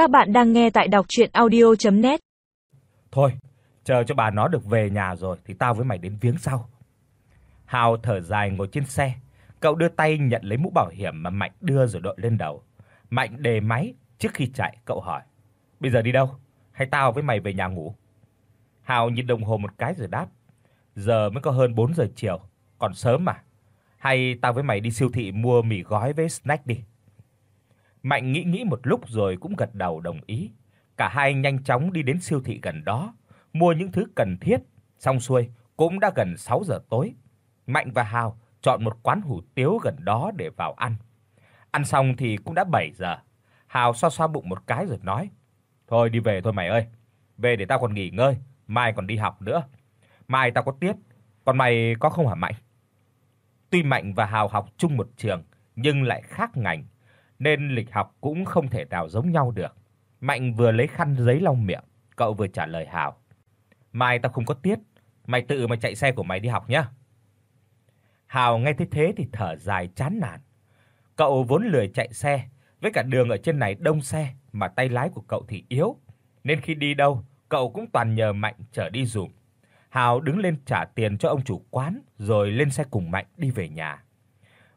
Các bạn đang nghe tại đọc audio net Thôi, chờ cho bà nó được về nhà rồi thì tao với mày đến viếng sau. Hào thở dài ngồi trên xe, cậu đưa tay nhận lấy mũ bảo hiểm mà Mạnh đưa rồi đội lên đầu. Mạnh đề máy, trước khi chạy cậu hỏi: "Bây giờ đi đâu? Hay tao với mày về nhà ngủ?" Hào nhìn đồng hồ một cái rồi đáp: "Giờ mới có hơn 4 giờ chiều, còn sớm mà. Hay tao với mày đi siêu thị mua mì gói với snack đi." Mạnh nghĩ nghĩ một lúc rồi cũng gật đầu đồng ý. Cả hai nhanh chóng đi đến siêu thị gần đó, mua những thứ cần thiết, xong xuôi cũng đã gần 6 giờ tối. Mạnh và Hào chọn một quán hủ tiếu gần đó để vào ăn. Ăn xong thì cũng đã 7 giờ. Hào xoa xoa bụng một cái rồi nói: "Thôi đi về thôi mày ơi. Về để tao còn nghỉ ngơi, mai còn đi học nữa. Mai tao có tiết, còn mày có không hả Mạnh?" Tuy Mạnh và Hào học chung một trường nhưng lại khác ngành nên lịch học cũng không thể nào giống nhau được. Mạnh vừa lấy khăn giấy lau miệng, cậu vừa trả lời Hào. Mai tao không có tiết, mày tự mà chạy xe của mày đi học nhá. Hào nghe thế thế thì thở dài chán nản. Cậu vốn lười chạy xe, với cả đường ở trên này đông xe mà tay lái của cậu thì yếu, nên khi đi đâu, cậu cũng toàn nhờ Mạnh chở đi dùm. Hào đứng lên trả tiền cho ông chủ quán rồi lên xe cùng Mạnh đi về nhà.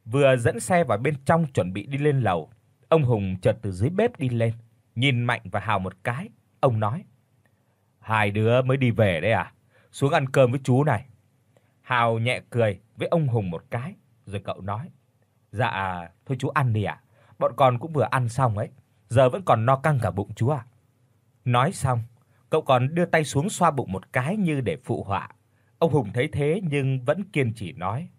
Vừa dẫn xe vào bên trong chuẩn bị đi lên lầu Ông Hùng chợt từ dưới bếp đi lên, nhìn Mạnh và Hào một cái, ông nói: "Hai đứa mới đi về đấy à? Xuống ăn cơm với chú này." Hào nhẹ cười với ông Hùng một cái, rồi cậu nói: "Dạ, thôi chú ăn đi ạ. À? Bọn con cũng vừa ăn xong ấy, giờ vẫn còn no căng cả bụng chú ạ." À. Nói xong, cậu còn đưa tay xuống xoa bụng một cái như để phụ họa. Ông Hùng thấy thế nhưng vẫn kiên trì nói: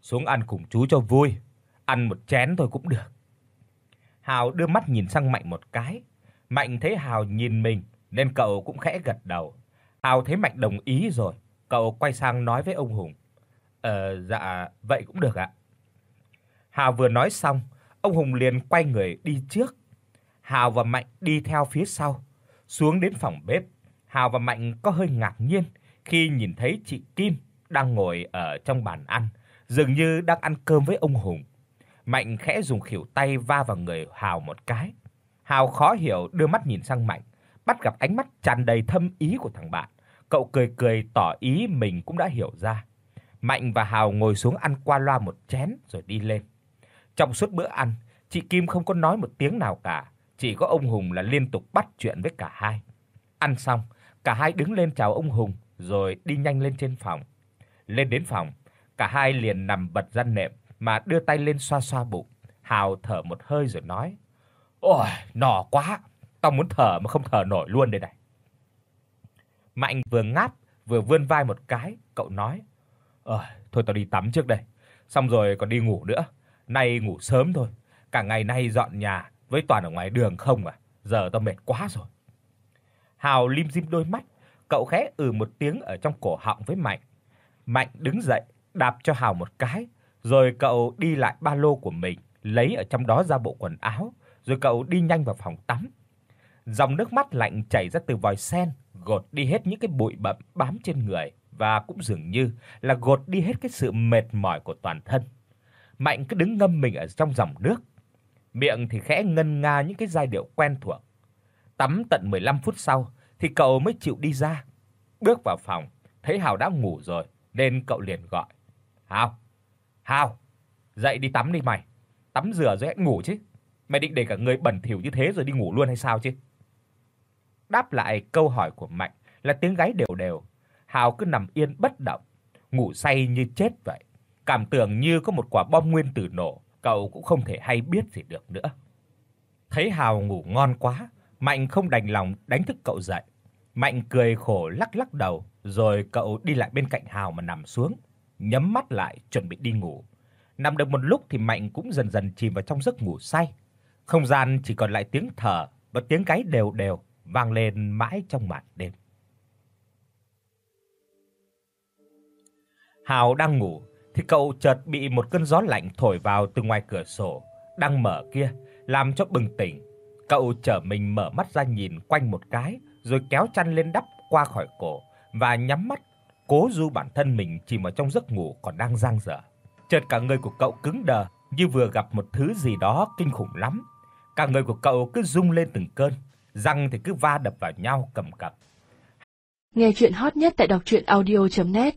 "Xuống ăn cùng chú cho vui, ăn một chén thôi cũng được." Hào đưa mắt nhìn sang Mạnh một cái. Mạnh thấy Hào nhìn mình nên cậu cũng khẽ gật đầu. Hào thấy Mạnh đồng ý rồi, cậu quay sang nói với ông Hùng. "Ờ dạ, vậy cũng được ạ." Hào vừa nói xong, ông Hùng liền quay người đi trước. Hào và Mạnh đi theo phía sau, xuống đến phòng bếp. Hào và Mạnh có hơi ngạc nhiên khi nhìn thấy chị Kim đang ngồi ở trong bàn ăn, dường như đang ăn cơm với ông Hùng. Mạnh khẽ dùng khuỷu tay va vào người Hào một cái. Hào khó hiểu đưa mắt nhìn sang Mạnh, bắt gặp ánh mắt tràn đầy thâm ý của thằng bạn, cậu cười cười tỏ ý mình cũng đã hiểu ra. Mạnh và Hào ngồi xuống ăn qua loa một chén rồi đi lên. Trong suốt bữa ăn, chị Kim không có nói một tiếng nào cả, chỉ có ông Hùng là liên tục bắt chuyện với cả hai. Ăn xong, cả hai đứng lên chào ông Hùng rồi đi nhanh lên trên phòng. Lên đến phòng, cả hai liền nằm bật ra nệm, mà đưa tay lên xoa xoa bụng. Hào thở một hơi rồi nói: "Ôi, nỏ quá, tao muốn thở mà không thở nổi luôn đây này." Mạnh vừa ngáp vừa vươn vai một cái, cậu nói: "Ờ, thôi tao đi tắm trước đây, xong rồi còn đi ngủ nữa. Nay ngủ sớm thôi, cả ngày nay dọn nhà với toàn ở ngoài đường không à, giờ tao mệt quá rồi." Hào lim dim đôi mắt, cậu khẽ ừ một tiếng ở trong cổ họng với Mạnh. Mạnh đứng dậy, đạp cho Hào một cái rồi cậu đi lại ba lô của mình, lấy ở trong đó ra bộ quần áo, rồi cậu đi nhanh vào phòng tắm. Dòng nước mắt lạnh chảy ra từ vòi sen, gột đi hết những cái bụi bặm bám trên người và cũng dường như là gột đi hết cái sự mệt mỏi của toàn thân. Mạnh cứ đứng ngâm mình ở trong dòng nước, miệng thì khẽ ngân nga những cái giai điệu quen thuộc. Tắm tận 15 phút sau thì cậu mới chịu đi ra. Bước vào phòng, thấy Hào đã ngủ rồi nên cậu liền gọi. "Hào, Hào, dậy đi tắm đi mày. Tắm rửa rồi hãy ngủ chứ. Mày định để cả người bẩn thỉu như thế rồi đi ngủ luôn hay sao chứ? Đáp lại câu hỏi của Mạnh là tiếng gáy đều đều. Hào cứ nằm yên bất động, ngủ say như chết vậy. Cảm tưởng như có một quả bom nguyên tử nổ, cậu cũng không thể hay biết gì được nữa. Thấy Hào ngủ ngon quá, Mạnh không đành lòng đánh thức cậu dậy. Mạnh cười khổ lắc lắc đầu, rồi cậu đi lại bên cạnh Hào mà nằm xuống nhắm mắt lại chuẩn bị đi ngủ. Nằm được một lúc thì Mạnh cũng dần dần chìm vào trong giấc ngủ say. Không gian chỉ còn lại tiếng thở và tiếng gáy đều đều vang lên mãi trong màn đêm. Hào đang ngủ thì cậu chợt bị một cơn gió lạnh thổi vào từ ngoài cửa sổ đang mở kia, làm cho bừng tỉnh. Cậu trở mình mở mắt ra nhìn quanh một cái, rồi kéo chăn lên đắp qua khỏi cổ và nhắm mắt cố dụ bản thân mình chìm vào trong giấc ngủ còn đang dang dở. Chợt cả người của cậu cứng đờ như vừa gặp một thứ gì đó kinh khủng lắm. Cả người của cậu cứ rung lên từng cơn, răng thì cứ va đập vào nhau cầm cập. Nghe truyện hot nhất tại doctruyenaudio.net